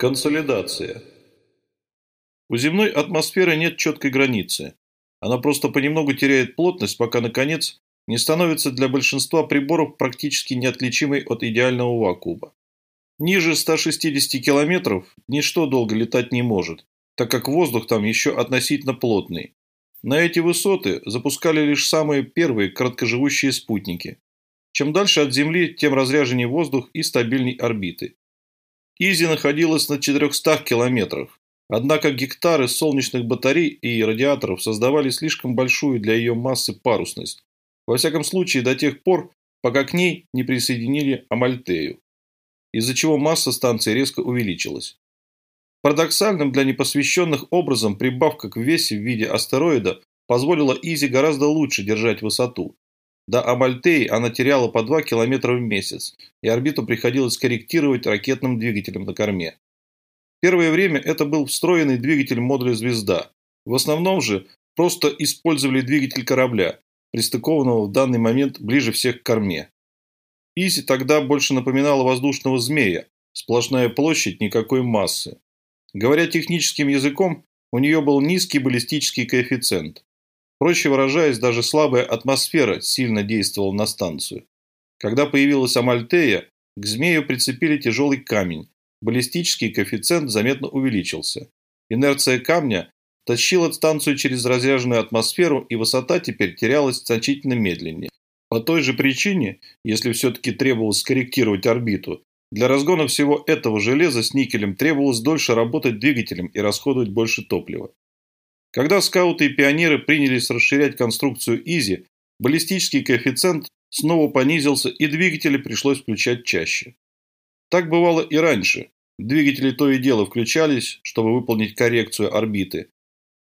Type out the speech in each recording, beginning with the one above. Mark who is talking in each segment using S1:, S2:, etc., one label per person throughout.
S1: Консолидация. У земной атмосферы нет четкой границы. Она просто понемногу теряет плотность, пока, наконец, не становится для большинства приборов практически неотличимой от идеального вакуума. Ниже 160 километров ничто долго летать не может, так как воздух там еще относительно плотный. На эти высоты запускали лишь самые первые короткоживущие спутники. Чем дальше от Земли, тем разряженнее воздух и стабильней орбиты. Изи находилась на 400 километрах, однако гектары солнечных батарей и радиаторов создавали слишком большую для ее массы парусность. Во всяком случае, до тех пор, пока к ней не присоединили Амальтею, из-за чего масса станции резко увеличилась. Парадоксальным для непосвященных образом прибавка к весе в виде астероида позволила Изи гораздо лучше держать высоту. До Амальтеи она теряла по 2 км в месяц, и орбиту приходилось корректировать ракетным двигателем на корме. Первое время это был встроенный двигатель модуля «Звезда». В основном же просто использовали двигатель корабля, пристыкованного в данный момент ближе всех к корме. Изи тогда больше напоминала воздушного змея, сплошная площадь, никакой массы. Говоря техническим языком, у нее был низкий баллистический коэффициент. Проще выражаясь, даже слабая атмосфера сильно действовала на станцию. Когда появилась Амальтея, к змею прицепили тяжелый камень. Баллистический коэффициент заметно увеличился. Инерция камня тащила станцию через разряженную атмосферу, и высота теперь терялась значительно медленнее. По той же причине, если все-таки требовалось скорректировать орбиту, для разгона всего этого железа с никелем требовалось дольше работать двигателем и расходовать больше топлива. Когда скауты и пионеры принялись расширять конструкцию Изи, баллистический коэффициент снова понизился и двигатели пришлось включать чаще. Так бывало и раньше. Двигатели то и дело включались, чтобы выполнить коррекцию орбиты.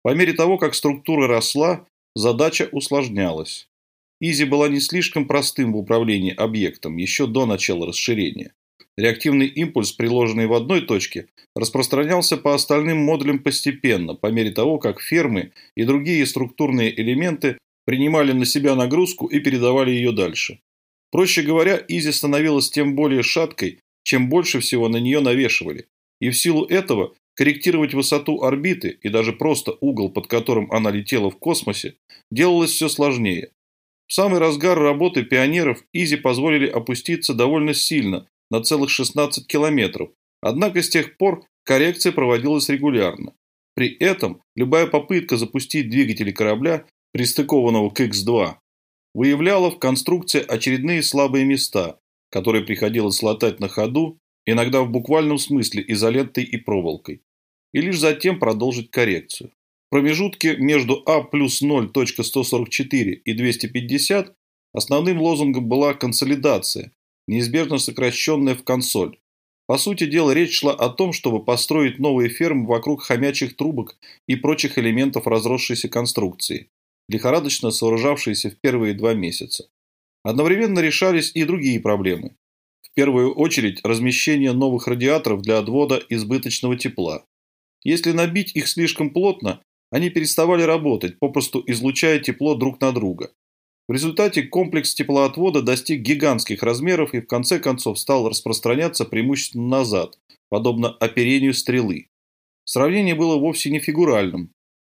S1: По мере того, как структура росла, задача усложнялась. Изи была не слишком простым в управлении объектом еще до начала расширения. Реактивный импульс, приложенный в одной точке, распространялся по остальным модулям постепенно, по мере того, как фермы и другие структурные элементы принимали на себя нагрузку и передавали ее дальше. Проще говоря, Изи становилась тем более шаткой, чем больше всего на нее навешивали. И в силу этого корректировать высоту орбиты и даже просто угол, под которым она летела в космосе, делалось все сложнее. В самый разгар работы пионеров Изи позволили опуститься довольно сильно, на целых 16 километров, однако с тех пор коррекция проводилась регулярно. При этом любая попытка запустить двигатели корабля, пристыкованного к X-2, выявляла в конструкции очередные слабые места, которые приходилось латать на ходу, иногда в буквальном смысле изолентой и проволокой, и лишь затем продолжить коррекцию. В промежутке между А плюс 0.144 и 250 основным лозунгом была консолидация, неизбежно сокращенная в консоль. По сути дела, речь шла о том, чтобы построить новые фермы вокруг хомячих трубок и прочих элементов разросшейся конструкции, лихорадочно сооружавшиеся в первые два месяца. Одновременно решались и другие проблемы. В первую очередь размещение новых радиаторов для отвода избыточного тепла. Если набить их слишком плотно, они переставали работать, попросту излучая тепло друг на друга. В результате комплекс теплоотвода достиг гигантских размеров и в конце концов стал распространяться преимущественно назад, подобно оперению стрелы. Сравнение было вовсе не фигуральным.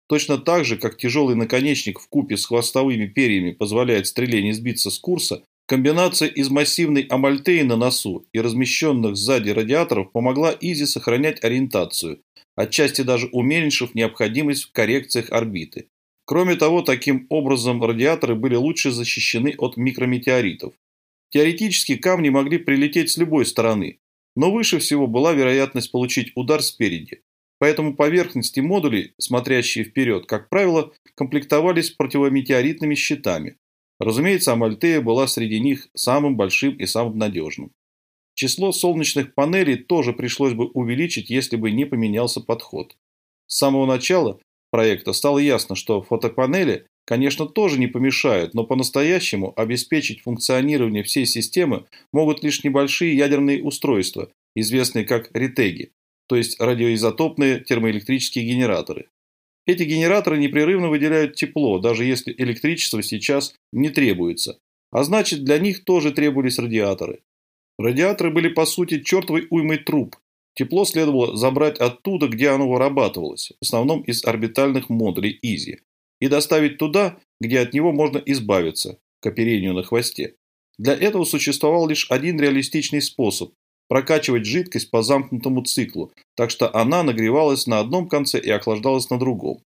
S1: Точно так же, как тяжелый наконечник в купе с хвостовыми перьями позволяет стреле не сбиться с курса, комбинация из массивной амальтеи на носу и размещенных сзади радиаторов помогла Изи сохранять ориентацию, отчасти даже уменьшив необходимость в коррекциях орбиты. Кроме того, таким образом радиаторы были лучше защищены от микрометеоритов. Теоретически камни могли прилететь с любой стороны, но выше всего была вероятность получить удар спереди. Поэтому поверхности модулей, смотрящие вперед, как правило, комплектовались противометеоритными щитами. Разумеется, Амальтея была среди них самым большим и самым надежным. Число солнечных панелей тоже пришлось бы увеличить, если бы не поменялся подход. С самого начала проекта стало ясно, что фотопанели, конечно, тоже не помешают, но по-настоящему обеспечить функционирование всей системы могут лишь небольшие ядерные устройства, известные как ретеги, то есть радиоизотопные термоэлектрические генераторы. Эти генераторы непрерывно выделяют тепло, даже если электричество сейчас не требуется, А значит, для них тоже требовались радиаторы. Радиаторы были по сути чертовой уймой труб. Тепло следовало забрать оттуда, где оно вырабатывалось, в основном из орбитальных модулей Изи, и доставить туда, где от него можно избавиться, к оперению на хвосте. Для этого существовал лишь один реалистичный способ – прокачивать жидкость по замкнутому циклу, так что она нагревалась на одном конце и охлаждалась на другом.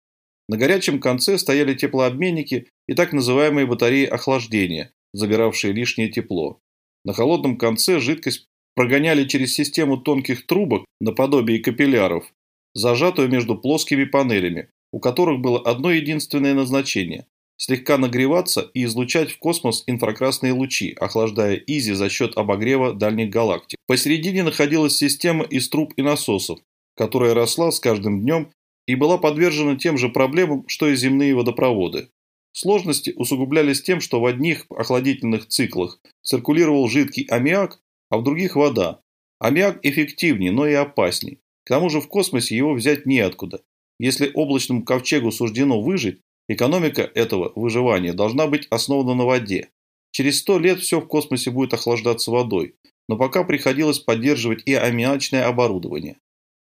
S1: На горячем конце стояли теплообменники и так называемые батареи охлаждения, забиравшие лишнее тепло. На холодном конце жидкость прогоняли через систему тонких трубок, наподобие капилляров, зажатую между плоскими панелями, у которых было одно единственное назначение – слегка нагреваться и излучать в космос инфракрасные лучи, охлаждая Изи за счет обогрева дальних галактик. Посередине находилась система из труб и насосов, которая росла с каждым днем и была подвержена тем же проблемам, что и земные водопроводы. Сложности усугублялись тем, что в одних охладительных циклах циркулировал жидкий аммиак, а в других вода. Аммиак эффективнее, но и опасней. К тому же в космосе его взять неоткуда. Если облачному ковчегу суждено выжить, экономика этого выживания должна быть основана на воде. Через сто лет все в космосе будет охлаждаться водой, но пока приходилось поддерживать и аммиачное оборудование.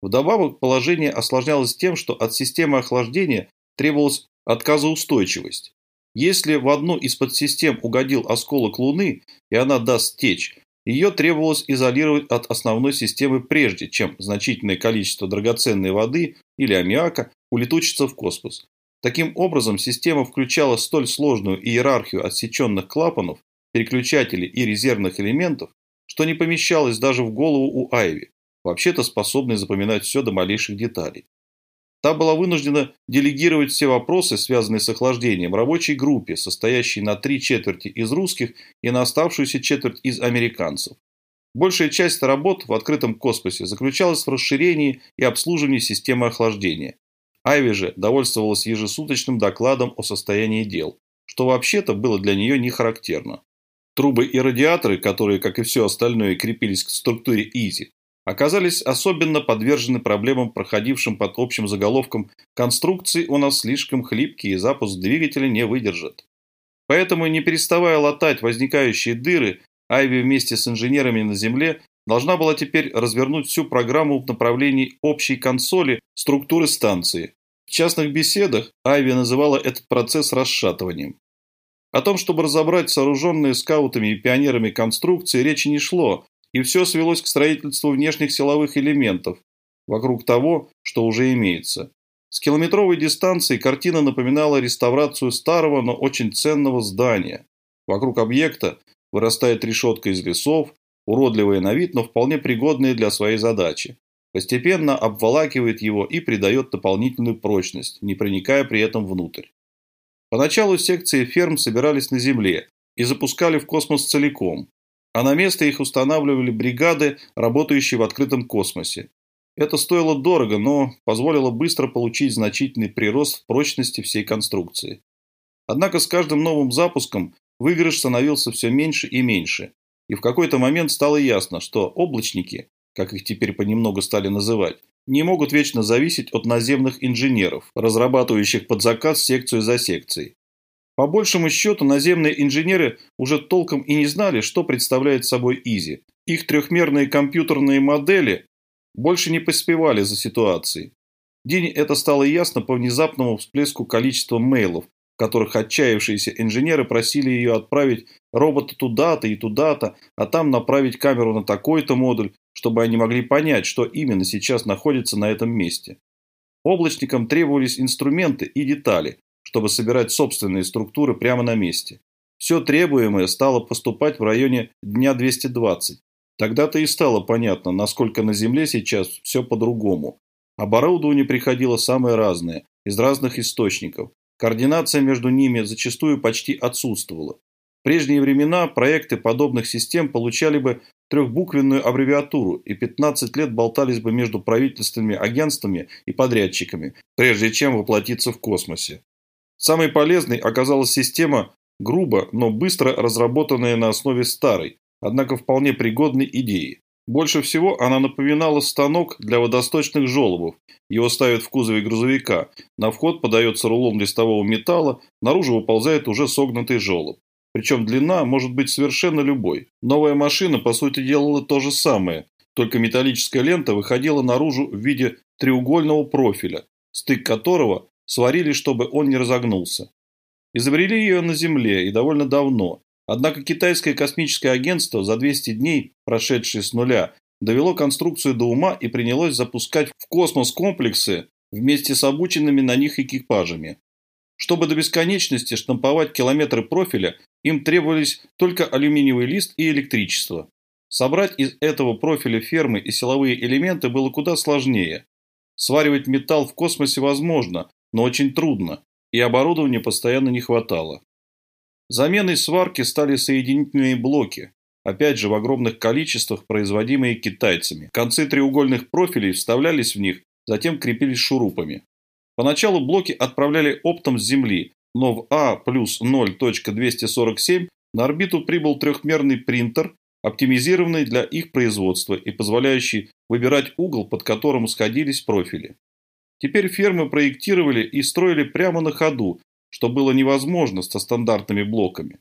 S1: Вдобавок положение осложнялось тем, что от системы охлаждения требовалась отказоустойчивость. Если в одну из подсистем угодил осколок Луны, и она даст течь, ее требовалось изолировать от основной системы прежде, чем значительное количество драгоценной воды или аммиака улетучится в космос. Таким образом, система включала столь сложную иерархию отсеченных клапанов, переключателей и резервных элементов, что не помещалось даже в голову у Айви, вообще-то способной запоминать все до малейших деталей. Та была вынуждена делегировать все вопросы, связанные с охлаждением, рабочей группе, состоящей на три четверти из русских и на оставшуюся четверть из американцев. Большая часть работ в открытом космосе заключалась в расширении и обслуживании системы охлаждения. Айви же довольствовалась ежесуточным докладом о состоянии дел, что вообще-то было для нее не характерно. Трубы и радиаторы, которые, как и все остальное, крепились к структуре Изи, оказались особенно подвержены проблемам, проходившим под общим заголовком «Конструкции у нас слишком хлипкие и запуск двигателя не выдержит». Поэтому, не переставая латать возникающие дыры, Айви вместе с инженерами на Земле должна была теперь развернуть всю программу в направлении общей консоли структуры станции. В частных беседах Айви называла этот процесс расшатыванием. О том, чтобы разобрать сооруженные скаутами и пионерами конструкции, речи не шло, и все свелось к строительству внешних силовых элементов вокруг того, что уже имеется. С километровой дистанции картина напоминала реставрацию старого, но очень ценного здания. Вокруг объекта вырастает решетка из лесов, уродливая на вид, но вполне пригодная для своей задачи. Постепенно обволакивает его и придает дополнительную прочность, не проникая при этом внутрь. Поначалу секции ферм собирались на Земле и запускали в космос целиком, а на место их устанавливали бригады, работающие в открытом космосе. Это стоило дорого, но позволило быстро получить значительный прирост в прочности всей конструкции. Однако с каждым новым запуском выигрыш становился все меньше и меньше, и в какой-то момент стало ясно, что облачники, как их теперь понемногу стали называть, не могут вечно зависеть от наземных инженеров, разрабатывающих под заказ секцию за секцией. По большему счету, наземные инженеры уже толком и не знали, что представляет собой Изи. Их трехмерные компьютерные модели больше не поспевали за ситуацией. День это стало ясно по внезапному всплеску количества мейлов, в которых отчаявшиеся инженеры просили ее отправить робота туда-то и туда-то, а там направить камеру на такой-то модуль, чтобы они могли понять, что именно сейчас находится на этом месте. Облачникам требовались инструменты и детали, чтобы собирать собственные структуры прямо на месте. Все требуемое стало поступать в районе дня 220. Тогда-то и стало понятно, насколько на Земле сейчас все по-другому. Оборудование приходило самое разное, из разных источников. Координация между ними зачастую почти отсутствовала. В прежние времена проекты подобных систем получали бы трехбуквенную аббревиатуру и 15 лет болтались бы между правительственными агентствами и подрядчиками, прежде чем воплотиться в космосе. Самой полезной оказалась система, грубо, но быстро разработанная на основе старой, однако вполне пригодной идеи. Больше всего она напоминала станок для водосточных желобов. Его ставят в кузове грузовика. На вход подается рулон листового металла, наружу выползает уже согнутый желоб. причем длина может быть совершенно любой. Новая машина, по сути, делала то же самое, только металлическая лента выходила наружу в виде треугольного профиля, стык которого сварили, чтобы он не разогнулся. Изобрели ее на Земле и довольно давно, однако китайское космическое агентство за 200 дней, прошедшие с нуля, довело конструкцию до ума и принялось запускать в космос комплексы вместе с обученными на них экипажами. Чтобы до бесконечности штамповать километры профиля, им требовались только алюминиевый лист и электричество. Собрать из этого профиля фермы и силовые элементы было куда сложнее. Сваривать металл в космосе возможно, но очень трудно, и оборудования постоянно не хватало. Заменой сварки стали соединительные блоки, опять же в огромных количествах производимые китайцами. Концы треугольных профилей вставлялись в них, затем крепились шурупами. Поначалу блоки отправляли оптом с Земли, но в А плюс 0.247 на орбиту прибыл трехмерный принтер, оптимизированный для их производства и позволяющий выбирать угол, под которым сходились профили. Теперь фермы проектировали и строили прямо на ходу, что было невозможно со стандартными блоками.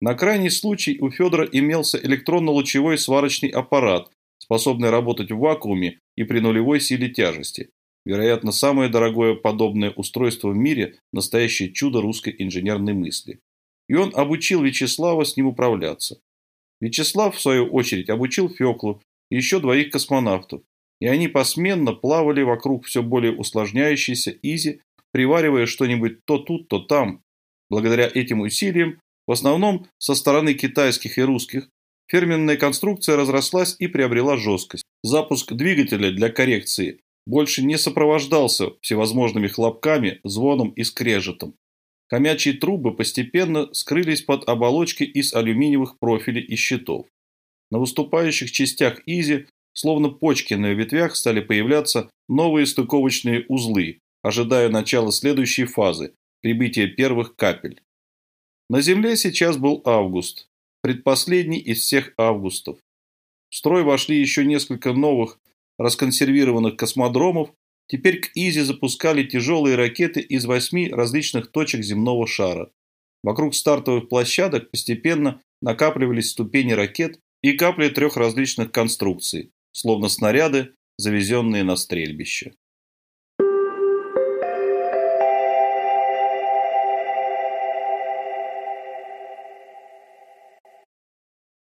S1: На крайний случай у Федора имелся электронно-лучевой сварочный аппарат, способный работать в вакууме и при нулевой силе тяжести. Вероятно, самое дорогое подобное устройство в мире – настоящее чудо русской инженерной мысли. И он обучил Вячеслава с ним управляться. Вячеслав, в свою очередь, обучил Феклу и еще двоих космонавтов, и они посменно плавали вокруг все более усложняющейся Изи, приваривая что-нибудь то тут, то там. Благодаря этим усилиям, в основном со стороны китайских и русских, ферменная конструкция разрослась и приобрела жесткость. Запуск двигателя для коррекции больше не сопровождался всевозможными хлопками, звоном и скрежетом. Хомячие трубы постепенно скрылись под оболочкой из алюминиевых профилей и щитов. На выступающих частях Изи, словно почки на ветвях, стали появляться новые стыковочные узлы, ожидая начала следующей фазы – прибытия первых капель. На Земле сейчас был август, предпоследний из всех августов. В строй вошли еще несколько новых расконсервированных космодромов, теперь к Изи запускали тяжелые ракеты из восьми различных точек земного шара. Вокруг стартовых площадок постепенно накапливались ступени ракет и капли трех различных конструкций, словно снаряды, завезенные на стрельбище.